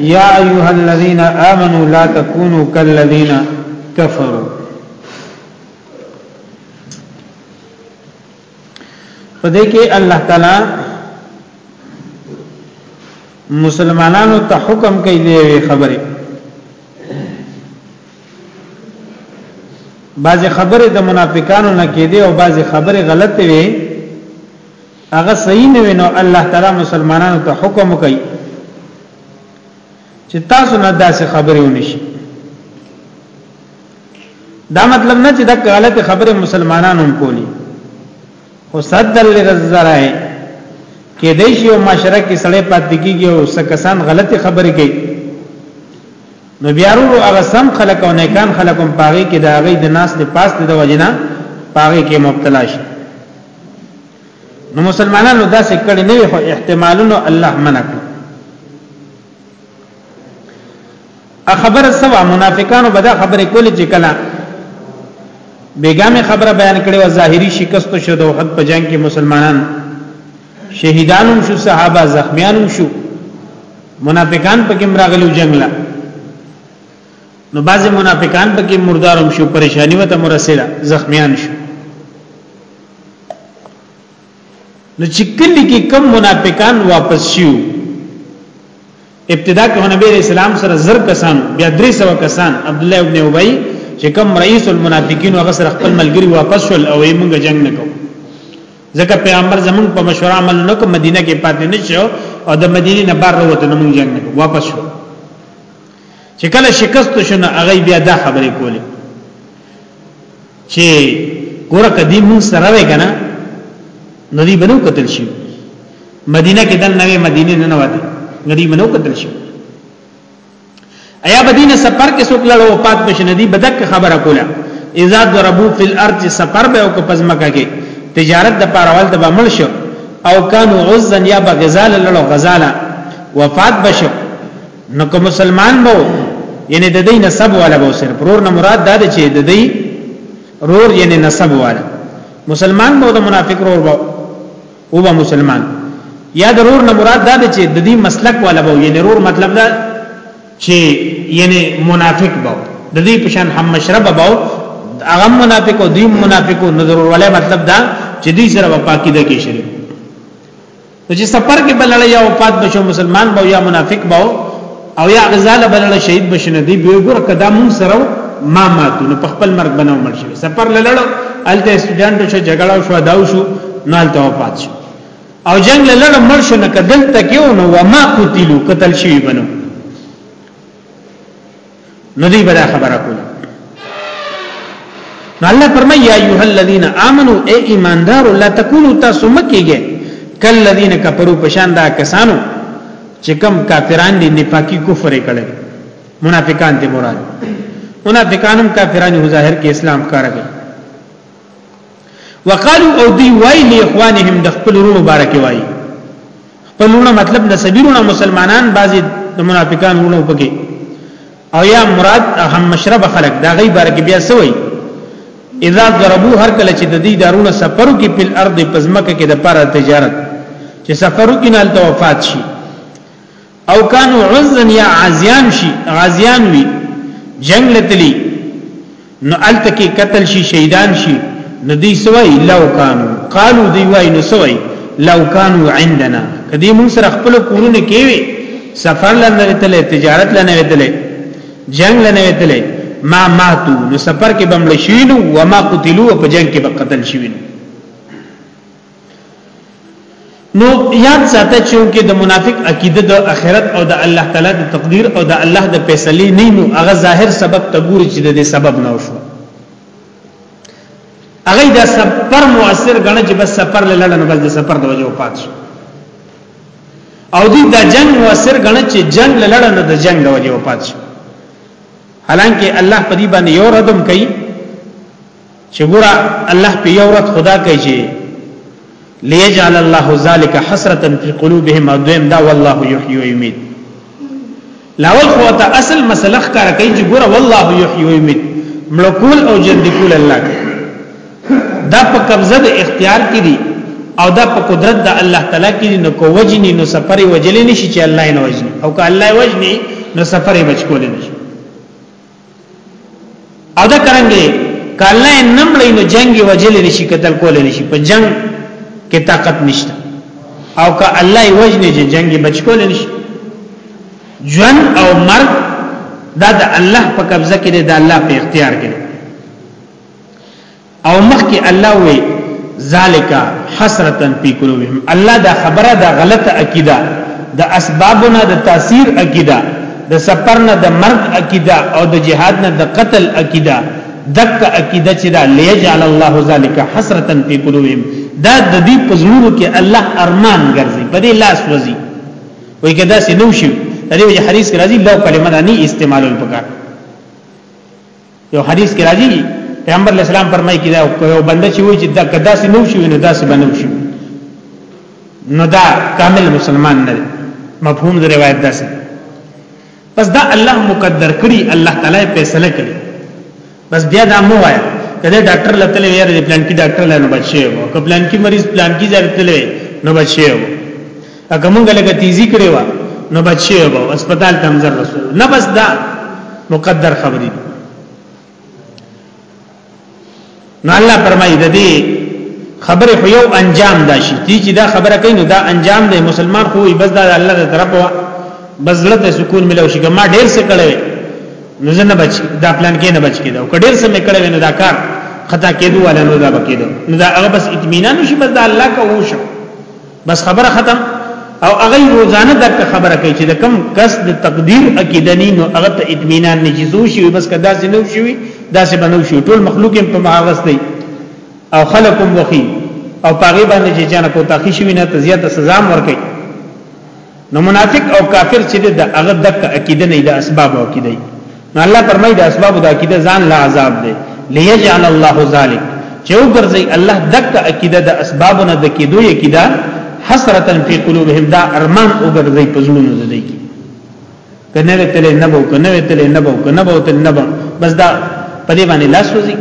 یا ایها الذین آمنوا لا تکونوا کالذین کفروا په دې کې الله تعالی مسلمانانو ته حکم کوي دی خبره بعضی خبره د منافقانو نه کېدی او بعضی خبره غلطه وي هغه صحیح نه وینو الله تعالی مسلمانانو ته حکم کوي چې تاسو نه داسې خبرې ونشي دا مطلب نه چې دا غلط خبره مسلمانانو کولی خو صد للذرای کې د شی او معاشره کې سړې پاتې کیږي او سکسان غلط خبرې کوي نو بیا ورو هغه سم خلک او نیکان خلکم پاغي کې دا غي د ناس د پاس د وجنه پاغي کې مبتلا شي نو مسلمانانو داسې کړي نه وي خو احتمالونو الله منع کړ ا خبره سوا منافقانو بدا خبره کولې چې کله بیګامه خبره بیان کړي او ظاهري شکست شو د حد په جنگ کې مسلمانان شهیدانم شو صحابه زخمیانم شو منافقان په کې مراغلو جنگ لا نو بعضی منافقان پکې مردارم شو پریشانی وته مرسله زخمیان شو نو چې کلی کې کم منافقان واپس شو ابتدا کې نبی رسول الله سره زر کسان بیا درې سو کسان عبد الله ابن ابي چې کم رئیس المنافقین هغه سره خپل ملګری واپس شول او یې موږ جنگ نکو ځکه پیغمبر زمون په مشوره عمل نکو مدینه کې پاتې نشو او د مدینې نه بار وروته موږ جنگ نکو واپس شو چې کله شکست شنه هغه بیا دا خبرې کولې چې ګوره کدی مون سره وې کنه نو دی بنو قتل شي مدینه کې دن نوې مدینه نه نواته غری بنو قتل شي ایا مدینه سفر کې څوک لړ وفات بشي ندی بدک خبره کوله اذا ضربو فی الارض سفر به او کو پزمکه کې تجارت د پاروال د بمل شو او کانو عزن یا بغزال لړ غزاله وفات بشو نو کوم مسلمان مو یعنی د دې نسب والا به سر پرور نه مراد دا چې د دې رور یعنی نسب والا مسلمان مو د منافق رور به او به مسلمان یا د رور نه مراد دا چې د دې مسلک والا به یعنی رور مطلب دا چې یعنی منافق به د دې پشان هم مشرب به هغه منافق او دې منافق نظر ولا مطلب دا چې دې سره په پاکیده کې شریک نو چې سفر کې بلړ یا وفات بشو مسلمان به یا منافق به او یا غزاله بلړ شهید بشنه دی به ګور کدا مون سره ما ماتو نو په خپل مرګ بنو مړ شي سفر لړړ الته سټوډنټ شو جګړه شو داو شو نال ته وفات شو او جنگ لړړ مړ شو نه کدل تکيو نو وما قتلوا قتل شي بنو نو دی بلا خبره کوله نو الله فرمای یا ایه الذین آمنو ای ایماندار لا تکونو تاسو مکیږئ کل الذین کفروا پشان دا کسانو چې کم کافران دي نفاقی کفر کړي منافقان دي مراد منافقانم کافران هو ظاهر کې اسلام کاروي وقالو او دی وای لی اخوانهم د خپل ورونو بارکه وای خپلونه مطلب د سبیرونه مسلمانان بعضی د منافقان ونه پکې او یا مراد هم مشرب خلق دا غي بار کې بیا سوی اذا ضربو هر کله چې د دې دارونه سفرو کې په الارض پزمکه کې د پاره تجارت چې سفرو کې نال ته وفات شي او کانو عزن یا عزیان شي غازیان وي جنگ لتلی نو الته کې قتل شي شهیدان شي نو دی سوای لو کانو قالو دی وای نو سوای لو کانو عندنا کدی مون سره خپل کورونه کیوي سفر لنه وتله تجارت لنه وتله جنگ لنه وتله ما ماتو نو سفر کې بمړ شوینو و ما قتلوا په جنگ کې به قتل شوینو نو یاد ساته چې کې د منافق عقیده د اخرت او د الله تعالی د تقدیر او د الله د فیصله نه نو هغه ظاهر سبب تګور چې د دې سبب نه وشو هغه دا سفر مؤثر غنه چې بس سفر لاله نو بس د سفر د وجو پات شو او دې دا جنگ مؤثر غنه چې جنگ لاله نو د جنگ د وجو پات شو حالانکه الله په دې باندې یو ردم کوي چې ګوره الله په یو ورځ خدا کوي چې ليجعل الله ذلك حسرة في قلوبهم او دویم دا والله يحيي ويميت لاول خو ته اصل مسله ښکار کوي چې ګوره والله يحيي ويميت ملکول او جند کول الله کوي دا په قبضه د اختیار کې دي او دا په قدرت د الله تعالی کې دي نو کو وجني نو سفر وجلې نشي چې الله نه وجني او که الله وجني نو سفر بچ کول نشي او دا کرنګي کله نمړې نو جنگي وجل نشي قتل کول نشي په جنگ کې طاقت نشته او که الله یې وجنې چې جنگي بچ کول نشي جون او مرګ دا د الله په قبضه کې دی د الله په اختیار کې دی او مخکې الله وی ذالک حسرتا فی قلوبهم الله دا خبره دا غلطه عقیده د اسبابونه د تاثیر عقیده د سفر نه د مرګ عقیده او د جهاد نه د قتل عقیده دک عقیده چې دا لیجعل الله ذالک حسرتا فی قلوبهم دا د دې پزړو کې الله ارمان ګرځي په دې لاس وځي وای کدا سې نو شي دغه حدیث کې راځي لو کلمه نه استعمالول پکار یو حدیث کې راځي پیغمبر اسلام فرمایي کړه یو بنده چې وایي چې دا کدا سي نو شي نو دا سي بنو شي نو دا کامل مسلمان نه مفهوم د روایت دا سي پس دا الله مقدر کړی الله تعالی فیصله کړی بس بیا دا مو وایا کله ډاکټر لته ویل پلان کې ډاکټر لانه بچي وو که پلان کې مریض پلان کې ځای ته نو بچي وو اګه مونږ لګه تیزی کړی و نو بچی و هسپتال ته منظر رسول نه بس دا مقدر خبرې نو الله فرمایي د دې خبره خو یو انجام دا شي تی چې دا خبره کوي نو دا انجام دی مسلمان خو بس دا الله د طرف وا بس لته سکون ملو شي ګما ډیر څه کړي نو زنه بچ دا پلان کې نه بچ کېده او کډیر څه مې کړي نو دا کار خطا کېدو ولا نو دا بکېده نو دا هغه بس اطمینان شي بس دا الله کا وو شو بس خبره ختم او هغه روزانه دغه خبره کوي چې د کم کس د تقدیر عقیده نه نو هغه ته اطمینان نه جزو شي بس کدا سي نو شي دا سي بنو شي ټول مخلوق په ماغس دی او خلقم وخی او پاغي باندې چې جنہ کو تاخی شي نه ته زیاته سزا ورکړي نو منافق او کافر چې د هغه دک عقیده نه د اسباب او عقیده نو الله فرمایي د اسباب د عقیده ځان لا عذاب دی ليجعل الله ذلک چې وګرځي الله دک عقیده د اسباب نه د کیدو عقیده حسرتا فی قلوبهم دا ارمان وګرځي په زړونو د دې کنه وتل نه بو کنه وتل نه بو کنه بو تل نه بو بس دا په دې باندې لاس وځي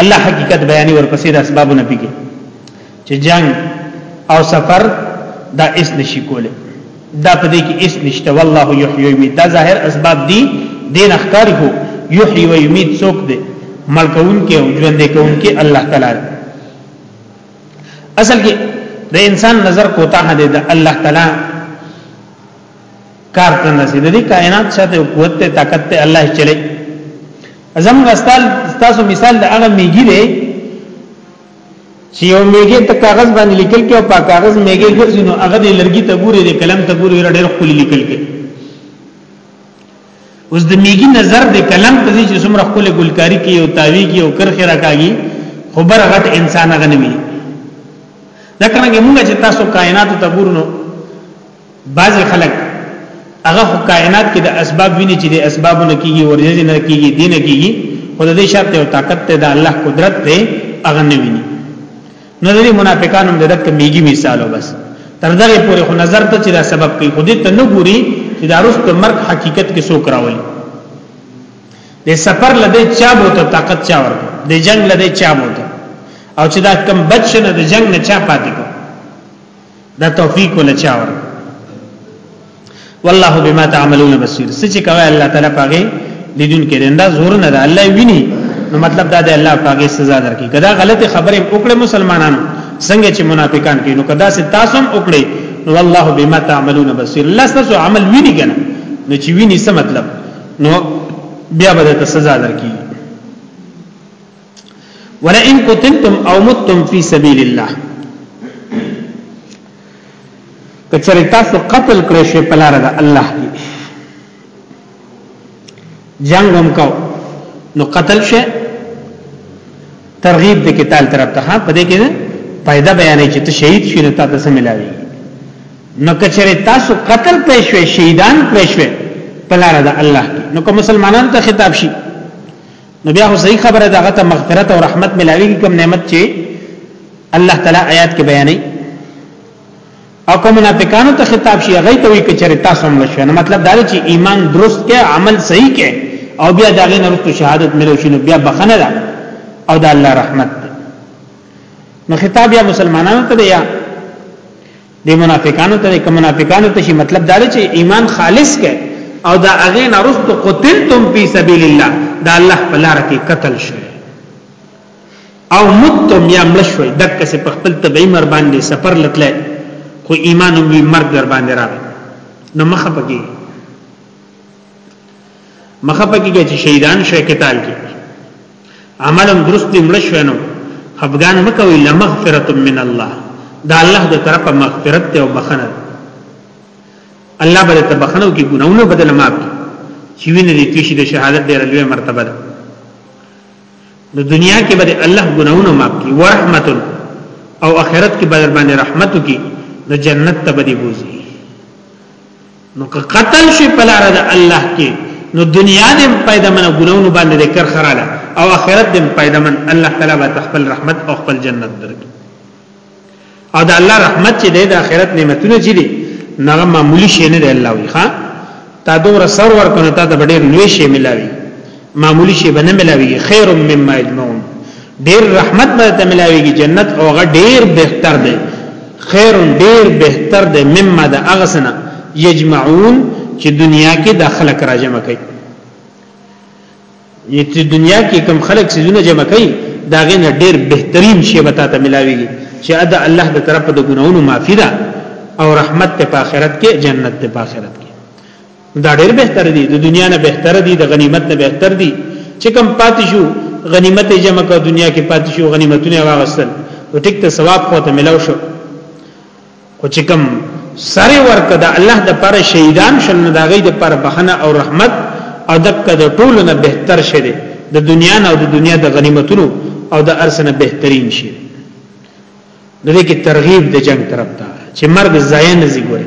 الله حقیقت بیانې ورپسې د اسبابو نه پیږي چې جنگ او سفر دا اس نشي کوله دا په دې کې اس نشته والله یحیی و یمیت دا ظاهر اسباب دي دین اخکاری هو یحیی و یمیت څوک دی ملکون کې او ژوند کون کې الله تعالی اصل کې د انسان نظر کوتا نه دی د الله تعالی کار ته نه سي د دې کائنات سره قوت ته طاقت ته الله چلے زموږ استاد تاسو مثال د هغه میګی دی چې یو میګه ته کاغذ باندې لیکل کې او په کاغذ میګه ګرځي نو هغه د لرګي ته ګوري د قلم ته ګوري ډېر خپل لیکل کې اوس د میګي نظر د قلم ته چې څومره خپل ګلکاری کې او تاوی کې او کرخه راکاږي خبر غټ انسان غنوي ځکه موږ چې تاسو کائنات ته ګورنو بعض خلک هغه کائنات کې د اسباب ویني چې د اسبابونو کېږي ورځې نه کېږي دین کېږي خو د دې شرط او طاقت ته د الله قدرت ته هغه نه ویني نو د منافقانو د دک میږي مثالو بس تر دغه پورې خو نظر ته چې دا سبب کوي خو دې ته نه ګوري چې دا رست مرګ حقیقت کې سو کراول د سفر لدې چا بوته طاقت چا ورته د جنگ لدې چا بوته او چې دا کم بچ نه د جنگ نه چا پاتې کو دا توفیق ولا چا ور والله بما تعملون بصیر سچ کوي الله تعالی پاګه لیدون کې دا زور نه ده الله ویني نو مطلب دا دی الله پاګه سزا درکې کدا غلطه خبره وکړه مسلمانانو څنګه چې منافقان کې نو کدا سي تاسو هم وکړي نو والله بما تعملون بصیر الله تاسو عمل ویني کنه نو چې ویني څه مطلب نو بیا به د سزا درکې ولئن قتلتم او متم فی سبیل الله کچره تاسو قتل کړئ شي په لار د الله کې جنگ هم کو نو قتل شي ترغیب د قتال طرف ته په دې کې پیدا بیانې چې ته شهید شې نو تاسو سم ملاوي نو کچره تاسو قتل کړئ شي شهیدان کړئ شي په لار د الله کې نو کوم مسلمانانو ته خطاب شي نو بیا خو صحیح خبره ده غته مغفرت او رحمت ملاوي کوم نعمت چې الله تعالی آیات کې بیانې او کوم منافقانو ته خطاب شي هغه ته وی کچره تاسو هم لښه نو مطلب دا چې ایمان درست کې عمل صحیح کې او بیا دا غي نرته شهادت ملو شنو بیا بخنه ده او دا الله رحمت ده نو خطاب یا مسلمانانو ته یا د منافقانو ته کوم منافقانو ته شي مطلب دا دی چې ایمان خالص کړي او دا هغه نرست قتلتم فی سبیل الله دا الله په لار کې قتل شي او متم یا ملشوي دک څه په خپل طبيعي مر باندې سفر لتله خو ایمان وی مرګ در باندې راغی نو مخه پکې مخه پکې چې شهیدان شوه قتال کې عملم درست دی مړ شوه نو خفغان مکوي لمغفرت من الله دا الله د طرفه مغفرت او بخنه الله به ته بخنو کې ګناونه بدل معاف چې وینې دې تشي د شهادت ډېر لوی مرتبه ده د دنیا کې به الله ګناونه معاف کوي ورحمت او آخرت کې به باندې رحمت کوي د جنت ته به دې بوزي نو که قتل شي په لار د الله کې نو دنیا دې پیدا منه ګناونه باندې د کر خراله او آخرت دې پیدا من الله تعالی به خپل رحمت او خپل جنت درکړي او د الله رحمت چې د آخرت نعمتونه چې دي نغه معمولی شي نه دی الله وی ها تا دور سر ور کنه تا ته ډېر لوی شي ملاوي معمولی شي بنه ملاوي خیر مما اجمعون ډیر رحمت به ته ملاویږي جنت اوغه ډیر بهتر دی خیر ډیر بهتر دی مما د اغسنا یجمعون چې دنیا کې د خلق را جمع کوي چې دنیا کې کم خلق سيزونه جمع کوي دا غنه ډیر بهترین شی به ته ملاویږي چې ادا الله د طرف د ګناونو معافي ده او رحمت ته په آخرت کې جنت ته په آخرت کې دا ډېر بهتر دي د دنیا نه بهتر دي د غنیمت نه بهتر دي چې کم پاتې شو غنیمت جمع کا دنیا کې پاتې شو غنیمتونه واغستل او ټیک ته ثواب خو ته ملاو شو خو چې کم سره ورکه د الله د پر شهیدان شل نه داغې د پر بخنه او رحمت او دک د ټولو نه بهتر شه دي د دنیا نه او د دنیا د غنیمتونو او د ارسنه بهترین شي د دې کې ترغیب د جنگ طرف ته چې مرګ ضایع نه زیږوي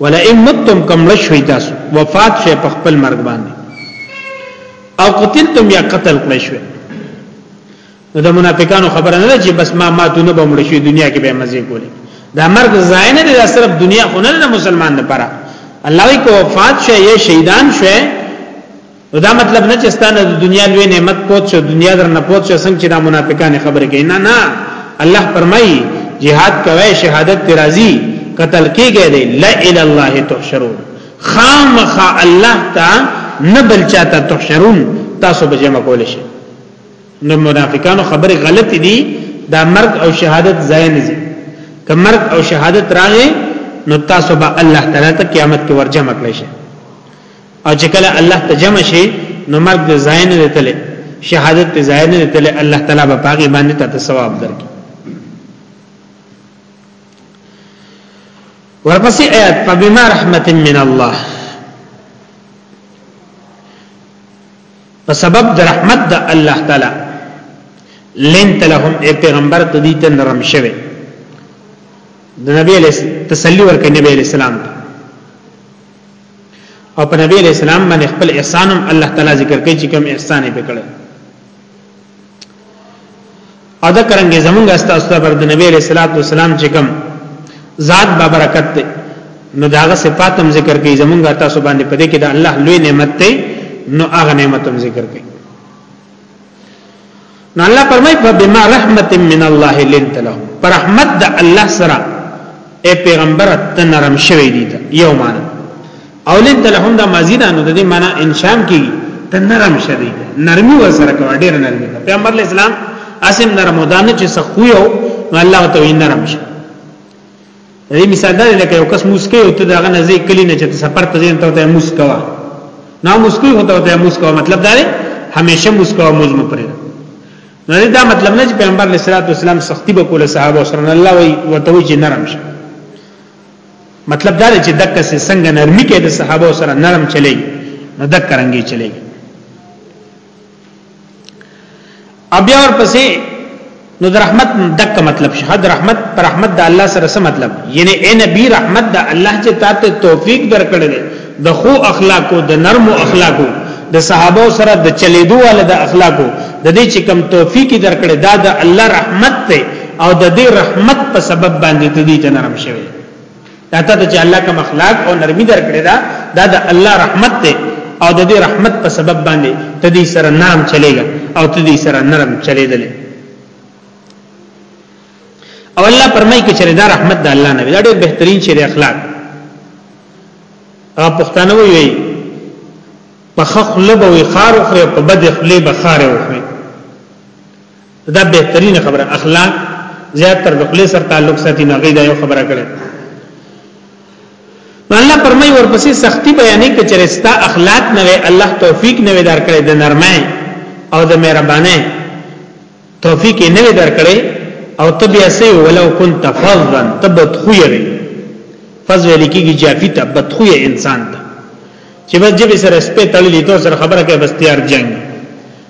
ولئن متم کم لشوي تاسو وفات شي په خپل مرګ باندې او قتلتم یا قتل کړی شوی نو د منافقانو خبره نه چې بس ما ماتونه به مړ شي دنیا کې به مزه کولی دا مرګ ځای نه دی صرف دنیا خو نه مسلمان نه پره الله کو وفات شي یا شهیدان شي نو دا مطلب نه چې ستانه د دنیا لوی نعمت پوت شو دنیا در نه پوت شو څنګه چې دا منافقان خبرې کوي نه نه الله فرمایي jihad کوي شهادت پر راضي قتل کېږي دی لا اله الله تحشرون خامخ الله تا نه بل چاته تحشرون تاسو به جمع کول شي نو منافقانو خبرې غلطې دي دا مرګ او شهادت ځای نه دي که مرګ او شهادت راغې نو تاسو به الله تعالی ته قیامت کې ورجمع کړئ شي او چې کله الله ته جمع شي نو مرګ د ځای نه دیتل شهادت ته ځای نه دیتل الله تعالی به پاګې باندې ته ثواب درکړي ورپسې آیات فبما رحمت من الله په سبب د رحمت د الله تعالی لنت لهم ای پیغمبر ته دې ته نرم شوه د نبی علیہ تسلی ورکړي نبی علیہ السلام ته او په نبی علیہ السلام باندې خپل احسانم الله تعالی ذکر کوي چې کوم احسان یې وکړ او دا کرنګ زمونږ استاسو پر د نبی علیہ الصلوۃ والسلام چې کوم ذات با برکت ته نو داغه صفاتم ذکر کوي زمونږ تاسو باندې پدې کې د الله لوی نعمت ته نو هغه نعمتم ذکر کوي نو الله فرمای په بما رحمت من الله لنت له پر رحمت د الله سره اے پیغمبر ته نرم شوی دی یو معنا او لنت لهم دا ماضی نه د دې معنا انشام کی ته نرم شوی نرمي ور سره کوي ډیر نرمي پیغمبر اسلام اسیم نرم ودانه چې سخویو نو الله ته نرم شي دې مثال دا لکه یو کس موس کوي او ته داغه نزي کلی نه چې سفر ته ځین ته ته موس کوا نه موس کوي هو ته ته موس کوا مطلب دا دی همیشه موس کوا موز نه پرې نه دا مطلب نه چې پیغمبر علیه الصلاه والسلام سختی به کوله صحابه سره الله وي وتوي چې نرم شي مطلب دا دی چې دک سه څنګه نرمي کې د صحابه سره نرم چلے نو دک کرانګي چلے بیا ورپسې نو د رحمت دک مطلب شه د رحمت پر رحمت د الله سره څه مطلب یعنی اے نبی رحمت د الله چې تاسو توفیق درکړل د خو اخلاقو د نرمو اخلاقو د صحابه سره د چلیدو ول د اخلاقو د دې چې کم توفیق درکړل دا د الله رحمت ته او د دې رحمت په سبب باندې ته دې ته نرم شوی دا ته چې الله کوم اخلاق او نرمي درکړي دا دا د الله رحمت ته او د دې رحمت په سبب باندې ته دې سره نرم چلےګا او ته دې سره نرم چلےدل او الله پرمای کې چې دا رحمت د الله نه دا ډېر بهترین شی دی اخلاق هغه پښتانه وایي په خخ لبوي خار خو په بد خلی بخاره وخی دا بهترینه خبره اخلاق زیات تر دخلې سره تعلق ساتي نه غي دا یو خبره کړي نو الله پرمای ورپسې سختی بیانې کې چرستا اخلاق نه وي الله توفیق نه وي درکړي د نرمۍ او د مهربانۍ توفیق نه وي درکړي او تبیا سي ولو كنت فظا تبت خويري فظ ویل کېږي جافي تبت خوي انسان ته چې بس جبه سره سپه تړلې تو سره خبره کوي بس تیار جنگ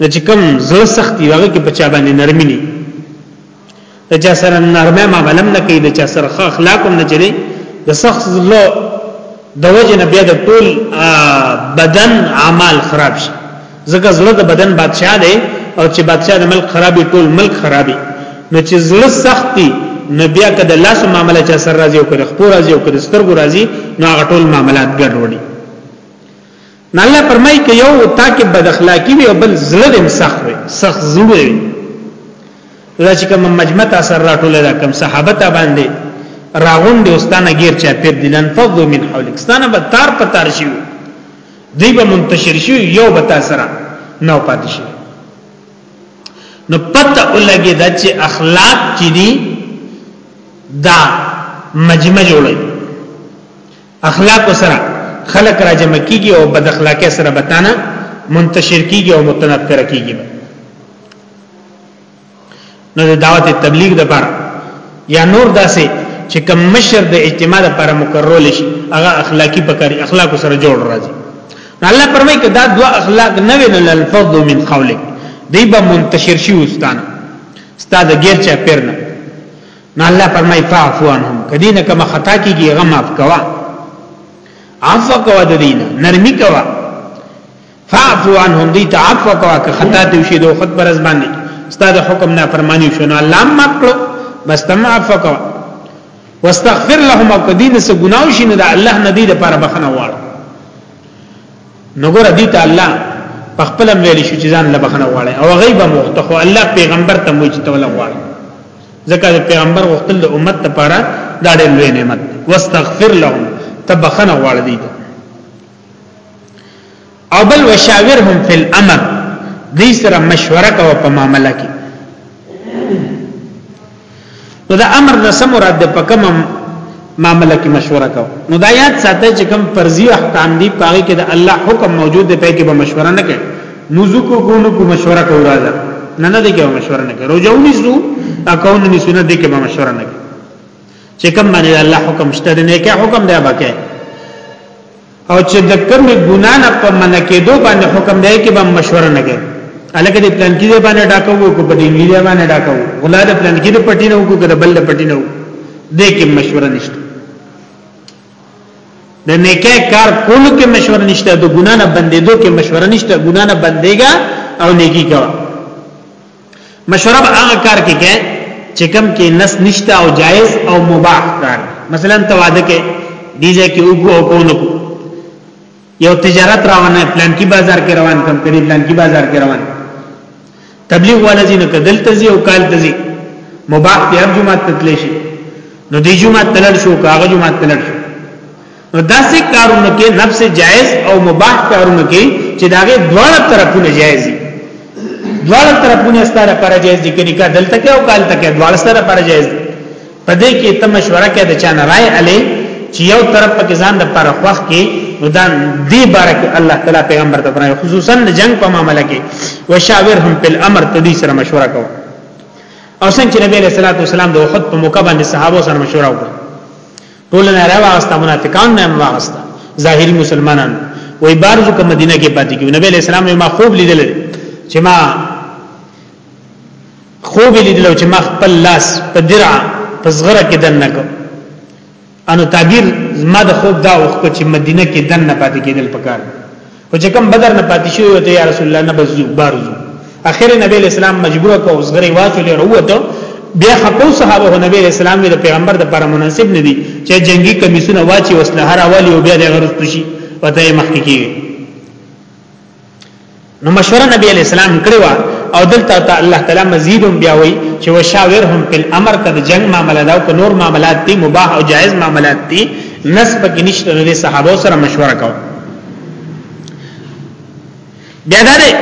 نه چې کوم زړه سختی هغه کې بچا باندې نرمي نه د چا سره نرمه معاملم نه کوي د چا سره ښه اخلاق هم نه چلی د سخت زړه د وجه نه بیا د ټول بدن اعمال خراب شي ځکه زړه د بدن بادشاہ دی او چې بادشاہ د ملک خرابې ټول ملک خرابې نو چې زړه سختی نو بیا کده لاس معاملې چا سره راځي او کده خپل راځي او کده سترګو راځي نو هغه ټول معاملات ګډوډي نه الله فرمای ک یو تاکي بد اخلاقی وي او بل زړه دې سخت وي سخت زړه وي لږ کوم مجمع ته سر راټول دا کوم صحابه ته باندې راغون دي استانه غیر چا پیر دلن فضو من حولک استانه به تار پتار شي دی به منتشر شي یو به تاسو را نو پاتې شي نو پته ولګي د چې اخلاق کې دي دا مجمع جوړي اخلاق سره خلق را جمع کیږي او بد اخلاقی سره بتانا منتشر کیږي او متنفر کیږي نو د دعوت تبلیغ د پر یا نور داسې چې کم مشر د اجتماع لپاره مقرر شي هغه اخلاقی پکاري اخلاق سره جوړ راځي الله پرمای کې دا دوا اخلاق نه وینل الفضل من قولک دی به منتشر شي واستانه استاد غیر چا پیرنه نو الله فرمای فاعفو عنهم کدینه کما خطا کیږي غم اف کوا عفو کوا د دین نرمی کوا فاعفو عنهم دی تعفو کوا که خطا دی شي دو خود برز باندې استاد حکم نه فرمانی شو نو الله ما کړو بس تم عفو کوا واستغفر لهم او کدینه سه ګناو شي نو د الله ندی د پر بخنه واړ نو ګور دی ته الله په خپل ویل شو چې ځان لبخنه واړي او غیبه مختخو الله پیغمبر ته موجته ولا واړي ځکه د پیغمبر غوښتل د امت لپاره دا ډېر لوی نعمت واستغفر لهم تبخنه غواړي دي او بل وشاورهم فی الامر دې سره مشوره کوي په معاملې کې نو دا امر نه سم مراد په کوم معاملې کې مشوره کو نو دا یاد ساته چې کوم فرضي احکام دي پاره کې د الله حکم موجود دی په کې به مشوره نه کوي موضوع کو کو نو کو مشوره کو راځه نه نه دې کې مشوره نه کوي روزونی سو اکون نه سونه دې کې مشوره نه کوي چې کوم باندې الله حکم شته نه کې حکم دی باکه او چې د کوم ګنا نه په من کېدو باندې حکم دی کې به مشوره نه کوي الکه دې پلان کې باندې ډاکو کو په دې ویډیو باندې ډاکو غلا د پلان کې د پټی نه وکړو د بل د پټی نه وکړو دې کې مشوره نشته د نیکه کار کول کې مشوره نشته د ګنا نه بندېدو کې مشوره نشته ګنا نه بندېګا او نیکی کوي مشوره به هغه کار کې کې چې کم کې نس نشته او جایز او مباح کار مثلا تواده کې دیځه کې وګو او کو نو یو تجارت روانه پلان کې بازار کې روان کم کړي پلان کې بازار کې روان تبلیغ والا جن کدل تزي او کال تزي مباح ته جمعه تتلی شي نو دی جمعه تلل شو کاغه جمعه تلل شو نو داسې کارونه کې نفس جائز او مباح کارونه کې چې داغه دواړه طرفونه جائز دي دواړه طرفونه ستاره پر جائز دي کړي کا دلته کې او کال تک دواړه ستاره پر جائز دي پدې کې ته مشوره کې د چانه رائے علي چې یو طرف پکې ځان د پر خوخ کې ودان دی بارک الله تعالی پیغمبر ته فرمایي خصوصا د جنگ په معاملې کې وشاورهم په الامر تدې سره مشوره کوو او څنګه چې نبی صلی الله علیه وسلم د وحد په موقع باندې صحابه سره مشوره وکړه ټول نه را واغستا منافقان نه هم واغستا ظاهری مسلمانان وای بارزو کوم مدینه کې پاتې کیو نبی اسلام ما خوب لیدل چې ما خوب لیدل چې ما خپل لاس په درع په زغره کې دن نکو انو تعبیر ما د خوب دا وخت چې مدینه کې دن نه پاتې کېدل پکار او چې کوم بدر نه پاتې شوی وته یا رسول الله نه بزو بارزو اخر نبی اسلام مجبور کو اوس غری واچول وروته بیا خپل صحابه نبی اسلام د پیغمبر د پر مناسب نه دي چې جنگي کمیسونه واچي وسله هر اولی او بیا د غرض پشي وته مخکې کیږي نو مشوره نبی اسلام کړو او دلته ته الله تعالی مزیدم بیا وی چې وشاورهم په امر کده جنگ معاملات او که نور معاملات دي مباح او جائز معاملات دي نسب کې نشته د صحابه سره مشوره کوي بیا دا دی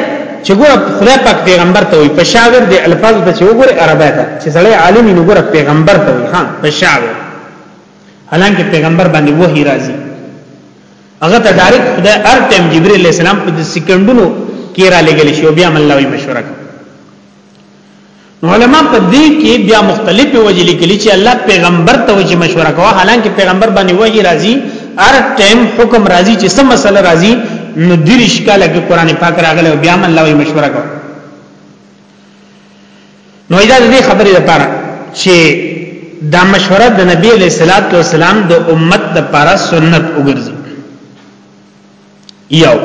چې ګوره خدای پاک پیغمبر ته وي پښاور دی الفاظ ته چې وګوره عربه ده چې سړی عالم نه ګوره پیغمبر ته وي ها پښاور حالانکه پیغمبر باندې وਹੀ راځي هغه ته ډایرک خدای ارتم جبرئیل السلام په سکندونو کې را لګل شي او بیا ملوي مشوره کوي نو علما په دې کې بیا مختلف وجې لیکلي چې الله پیغمبر ته وجې مشوره کوه حالانکه پیغمبر باندې وحي راځي هر ټیم حکم راځي چې سم مسله راځي نو دریش کاله کې قران پاک راغله بیا من الله مشوره کوه نو دا دې خبرې لپاره چې دا مشوره د نبی علیہ الصلوۃ والسلام د امت لپاره سنت وګرځي یو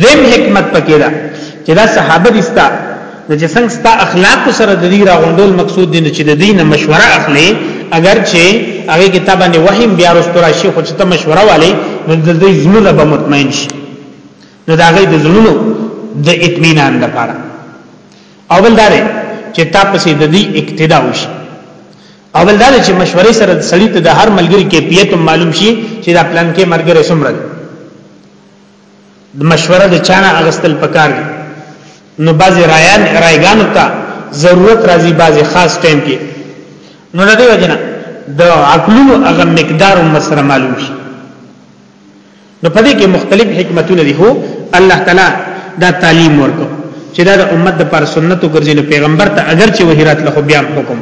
دویم حکمت پکې دا چې دا صحابه دي ستا د چې څنګه ستا اخلاق سره د دې راغونډول مقصود دي چې د دین مشوره اخلي اگر چې هغه کتاب نه وحیم بیا رستورا شي خو چې ته مشوره والی نو د دې زړه به مطمئن شي نو دا غي د زړونو د اطمینان لپاره اول دا چې تا پسې د دې اقتدا وشي او بل دا چې مشورې سره سړی ته د هر ملګری کیفیت معلوم شي چې دا پلان کې مرګره سمره د مشوره د چانه اغستل پکار دي نو بعضی رایان رایګان ته ضرورت راځي بعضی خاص ټایم کې نو د دې وجنه د عقلونو هغه مقدار هم سره معلوم شي نو په دې کې مختلف حکمتونه دي هو الله تعالی دا تعلیم ورکو چې دا د امت د پر سنتو ګرځي نو پیغمبر ته اگر چې وحیرات له بیا حکم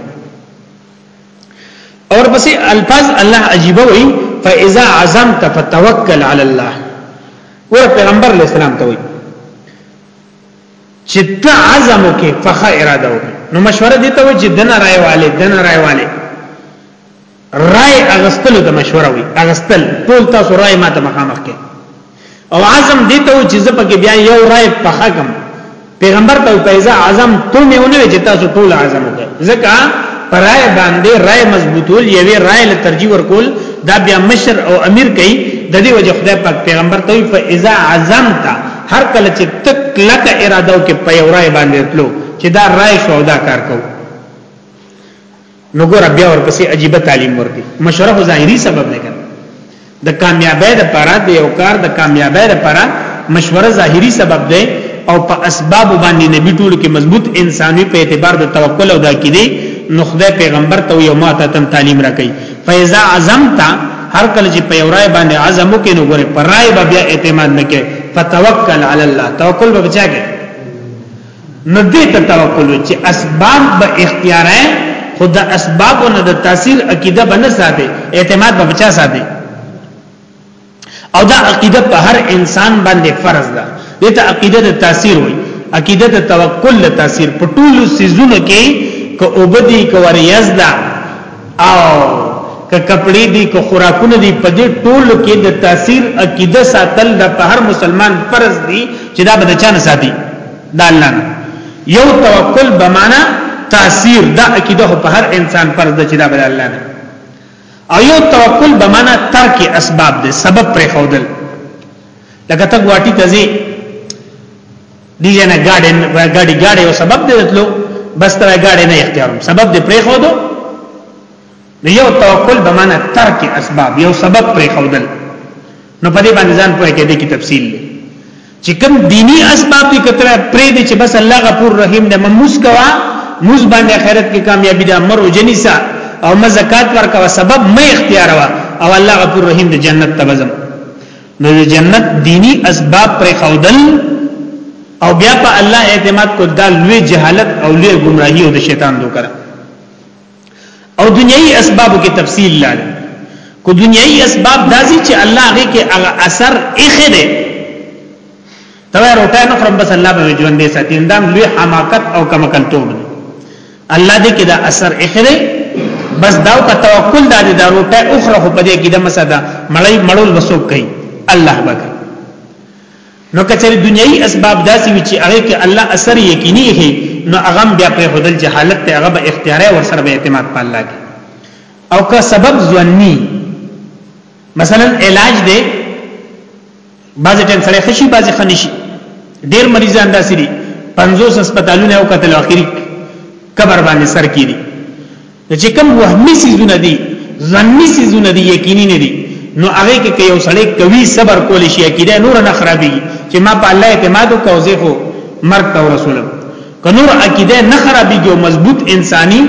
اور پسې الفاظ الله عجیب وي فاذا عزمت فتوکل علی الله ور پیغمبر علیہ السلام ته وي چې ته عزم وکې فخ اراده وکې نو مشوره دي ته وي چې دنا رايواله دنا رايواله رائے اغستلو د مشوره وي اغستل ټول تاسو رائے ماته مخامخ کې او عزم دي ته چې زه پکې بیا یو رائے په حکم پیغمبر ته پیسې عزم ته میونه چې تاسو ټول عزم وکړئ ځکه پرای باندې رائے مضبوطول یوې رائے له ترجیح ورکول دا بیا مشر او امیر کوي د دې وجه خدای پاک پیغمبر ته وي فاذا عزمت هر کله چې تک لکه اراده او کې په یو رائے باندې تلو چې دا رائے شو دا کار کوو نو ګور بیا ورپسې عجیب تعلیم ورکي مشرف ظاهری سبب نه کړ د کامیابی د پاره د یو کار د کامیابی د پاره مشوره ظاهری سبب دی او په اسباب باندې نبی ټول کې مضبوط انساني په اعتبار د توکل او د عقیده نو خدای پیغمبر ته یو ماته تن تعلیم راکړي فیزا عزمتا هر کله چې په یو رائے باندې عزم وکې نو ګوره پر رائے بیا اعتماد نه کې فتوکل علی الله توکل به بچا کې نو دې ته توکل چې اسباب به اختیار ہے خو د اسبابو نه د تاثیر عقیده به نه ساتي اعتماد به بچا ساتي او دا عقیده په هر انسان باندې فرض ده دې ته عقیده د تاثیر وایي عقیده د توکل له تاثیر په ټولو سيزونو کې که وبدي که ورياز ده او که کپڑے دي که خوراکونه دي په دې ټولو کې د تاثیر عقیده ساتل د په هر مسلمان فرض دي چې دا به چانه ساتي دا الله نه یو توکل به معنا تاثیر دا عقیده په هر انسان فرض ده چې دا به الله نه او یو توکل به معنا ترک اسباب ده سبب پر خودل لکه تک واټی تزي دی جنا ګاډي ګاډي ګاډي او سبب دې تلو بس تر ګاډي نه اختیارم سبب دې پرې خو دو یو توکل به معنا ترک اسباب یو سبب پرې خو دل نو په دې باندې ځان پوهه کې دې کې تفصیل دی چې کوم دینی اسباب دې کتره پرې دې چې بس الله غفور رحیم دې مموس کوا موږ باندې آخرت کې کامیابی ده مرو جنسا او مزکات ورکوا سبب مې اختیار وا او الله غفور رحیم دې جنت ته بزم نو د جنت دینی اسباب پر خودل او بیا په الله اعتماد کو دا لوی جهالت او لوی گمراهی او د شیطان دوکر او دنیوي اسبابو کې تفصیل لاله کو دنیوي اسباب داسي چې الله هغه کې اثر اخره ته روټه نه خرم بس الله به ژوند دې ساتي اندام لوی حماقت او کمکل توب دی الله دې کې دا اثر اخره بس داو کا توکل دا دې دا روټه اخره په دې کې د مسدا مړی مړول وسوک کوي الله بکر نو کچری دنیوي اسباب داسې وي چې هغه کې الله اثر یقیني هي نو هغه بیا په خودل جهالت ته هغه اختیار او سره به اعتماد په الله کې او که سبب ځواني مثلا علاج دی بعضی ټیم سره خشي بعضی خنشي ډیر مریضان داسې دي 50 هسپتالونه او قتل اخیری کبر باندې سر کیدي چې کوم وهمي سيزونه دي ځنی سيزونه دي یقیني نه دي نو هغه کې یو سړی کوي صبر کول شي کیده نور نه خرابي چې ما په الله اعتماد وکاو زه خو مرګ ته رسولم که نور عقیده نه خرابیږي او مضبوط انساني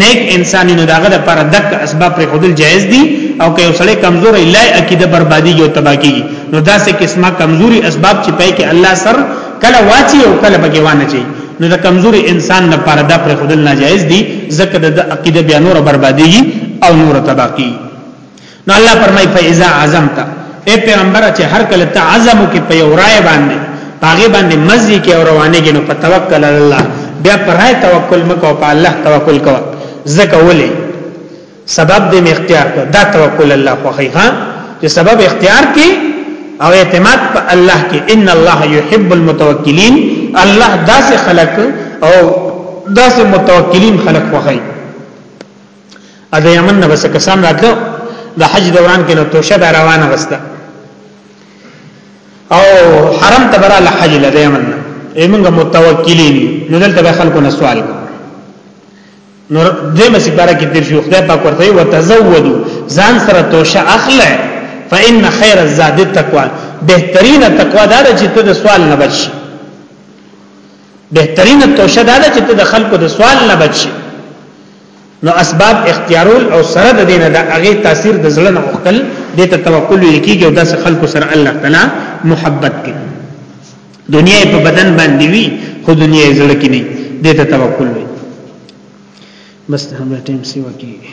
نیک انساني نو داغه د پر دک اسباب پر خودل جایز دي او که یو سړی کمزوري لای عقیده بربادیږي او تباہ کیږي نو داسې قسمه کمزوري اسباب چې پای کې الله سر کله واچي او کله بګي وانه چي نو د کمزوري انسان نه پر د پر خودل ناجایز دي ځکه د عقیده بیا نور بربادیږي او نور تباہ کیږي نو الله فرمای فاذا عزمت اے پیغمبر چې هر کله ته عزم کې په یو رائے باندې هغه باندې مزي کې روانه کې نو په توکل الله بیا پر رائے توکل مکو په الله توکل کو زکه ولې سبب دې می اختیار کړ دا توکل الله خو خیغه چې سبب اختیار کې او اعتماد په الله کې ان الله يحب المتوکلین الله داسې خلق او داسې متوکلین خلق خوښي ا د یمن نه بس کسان راتلو د حج دوران کې نو توشه به روانه وسته او حرم ته برا لحج له یمن نه ایمنګ متوکلین نو دلته به خلکو نه سوال کو نو دې مسی بارا کې دې شو خدای پاک ورته وتزودو ځان سره توشه اخله فإن خير الزاد التقوى بهترین تقوا دار چې ته د سوال نه بچ بهترینه توشه دا ده چې ته د خلکو د سوال نه بچي نو اسباب اختیارول او سره د دینه د هغه تاثیر د زړه نه وکړل د ته توکل یکیږي او د خلکو سره الله تعالی محبت کوي دنیا په بدن باندې وی خو دنیا یې زړه کې نه د ته توکل وي بس همه ټیم سی وکیږي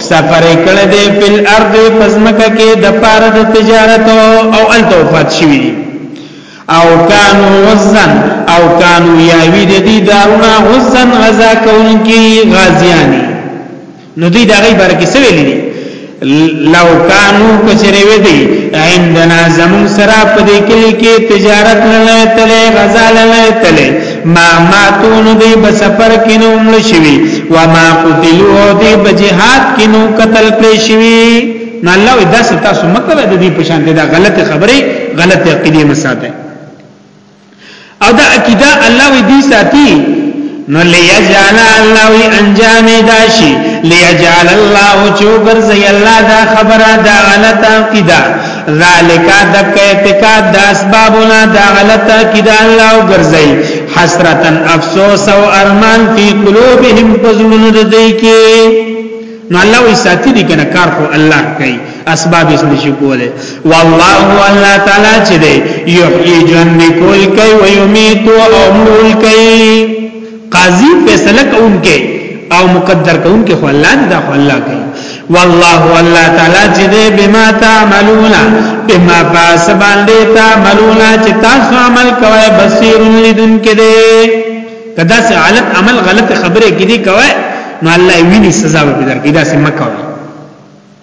سفر کړه دې په الارض پزمکه کې د پاره د تجارت او الته وفات شوی دی او کانو غزن او کانو یاوی د دې دارونه غزن غزا کوونکی غازیانی نو دې دغه بار کې سویل دي لو کانو کچره وی دي عندنا زمون سرا په دې کې کې تجارت نه لته غزا نه لته ما ماتونو دی بسفر کینو مل شوی وما قتلو دی بجهاد کینو قتل کړی شوی نو الله وی داس تاسو مکوه د دې پشان دا غلط خبره غلط عقیده مساته او دا عقیده الله وی دی ساتي نو لیجعل الله وی انجام داشي لیجعل الله چوبر زی الله دا خبره دا غلط عقیده ذالک دک اعتقاد د اسبابنا د غلط عقید الله او ګرځي حسرتن افسوس او ارمان فی قلوبهم پزړونو د دې کې نو الله وی ساتي دي کنه کار خو الله کوي اسباب یې نشي کوله والله والله تعالی چې دی یحیی جن کول کوي و یمیت او مول کوي قاضي فیصله کوونکې او مقدر کوونکې خو الله دی دا خو الله کوي والله الله تعالی چې دې بما تعملون بما فاسبان دې تعملون چې تاسو عمل کوي بصیر لدن کې دې کدا سه حالت عمل غلط خبره کې دې کوي نو الله ویني سزا به درکې دا سه مکوي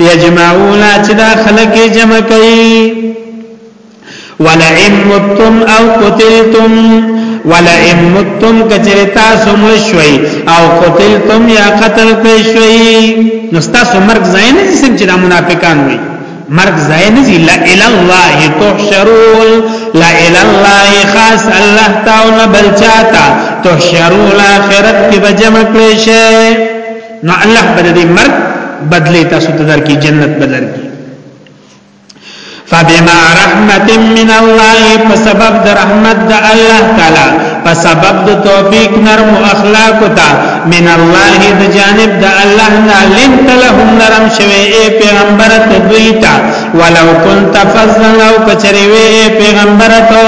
یجمعون چې دا خلک جمع کوي ولئن متم او قتلتم ولئن متم کچری تاسو مړ شوي او قتلتم یا قتل کړئ شوي نو تاسو مرګ ځای نه سم چې دا منافقان وي مرګ ځای نه دی لا اله الله تحشرون لا اله الله خاص الله تعالی بل چاته تحشرون اخرت کې بجمع کړئ شي نو الله بد دې مرګ بدلې تاسو ته درکې جنت بدل کی فبما رحمت من الله په سبب د رحمت د الله تعالی په سبب د توفیق نرم اخلاق تا من الله د جانب د الله نه لنت لهم نرم شوی اے پیغمبر ته دوی تا ولو كنت فظا لو کچری وی پیغمبر ته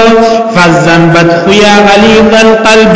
فظا بدخیا غلیظ القلب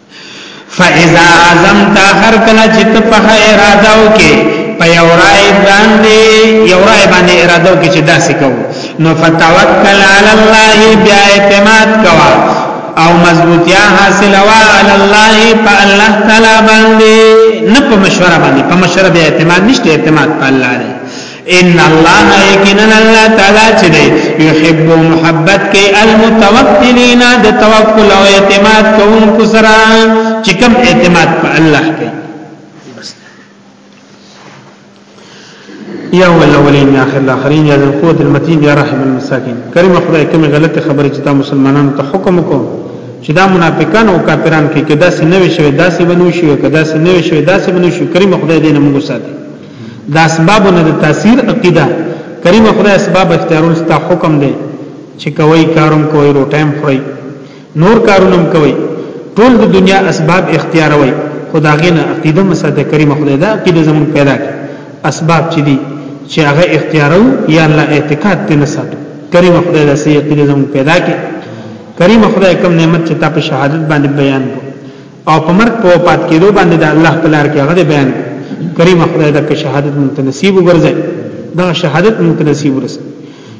فاذا عزمت هر کله چې ته په اراده وکې په یو رائے باندې یو رائے باندې اراده وکې چې داسې کوو نو فتوکل علی الله بیا اعتماد کوا او مضبوطیا حاصل وا علی الله په الله تعالی باندې نه په مشوره باندې په مشوره به اعتماد نشته اعتماد په الله دی ان الله یقینا الله تعالی چې دی یحب محبت کې المتوکلین د توکل او اعتماد کوونکو سره چې کوم اعتماد په الله کوي یا الاولین یا اخر الاخرین یا ذل قوت المتین یا رحم المساکین کریم خدای کوم غلط خبره چې تا مسلمانانو ته حکم وکړو چې دا منافقان او کافران کې کدا سې نه وي شوی دا سې بنو شي کدا سې نه وي شوی دا سې بنو شي کریم خدای دې نه موږ ساتي د اسباب نه د تاثیر عقیده کریم خدای اسباب اختیارول ستا حکم دی چې کوي کاروم کوي روټایم خوري نور کارونم کوي ټول د دنیا اسباب اختیاروي خدای نه عقیده مسد کریم خدای دا عقیده زمون پیدا کړ اسباب چې دي چې هغه اختیارو یا الله اعتقاد ته نسات کریم خدای دا سي عقیده زمون پیدا کړ کریم خدای کوم نعمت چې تا په شهادت باندې بیان کو او په مرګ په وفات کېدو باندې د الله په لار کې هغه بیان کریم خدای د شهادت متنصیب وګرځي دا شهادت متنصیب ورسي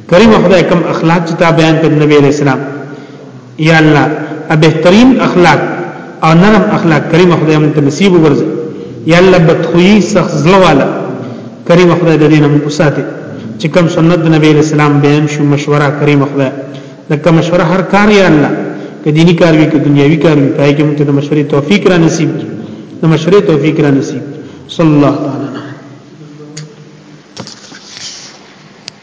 کریم خدای کوم اخلاق چې تا بیان کړ نبی علیہ السلام یا الله بهترین اخلاق او نرم اخلاق کریم خدای متنصیب وګرځي یا الله بدخویی سخت زلواله کریم خدای د دینه مو ساتي چې کوم سنت د نبی علیہ السلام بیان شو مشوره کریم خدای لکه مشوره هر کار یا الله که دینی کار وي که دنیوي کار وي پای کې موږ د مشورې توفیق را نصیب کړي د مشورې توفیق را نصیب صلی الله تعالی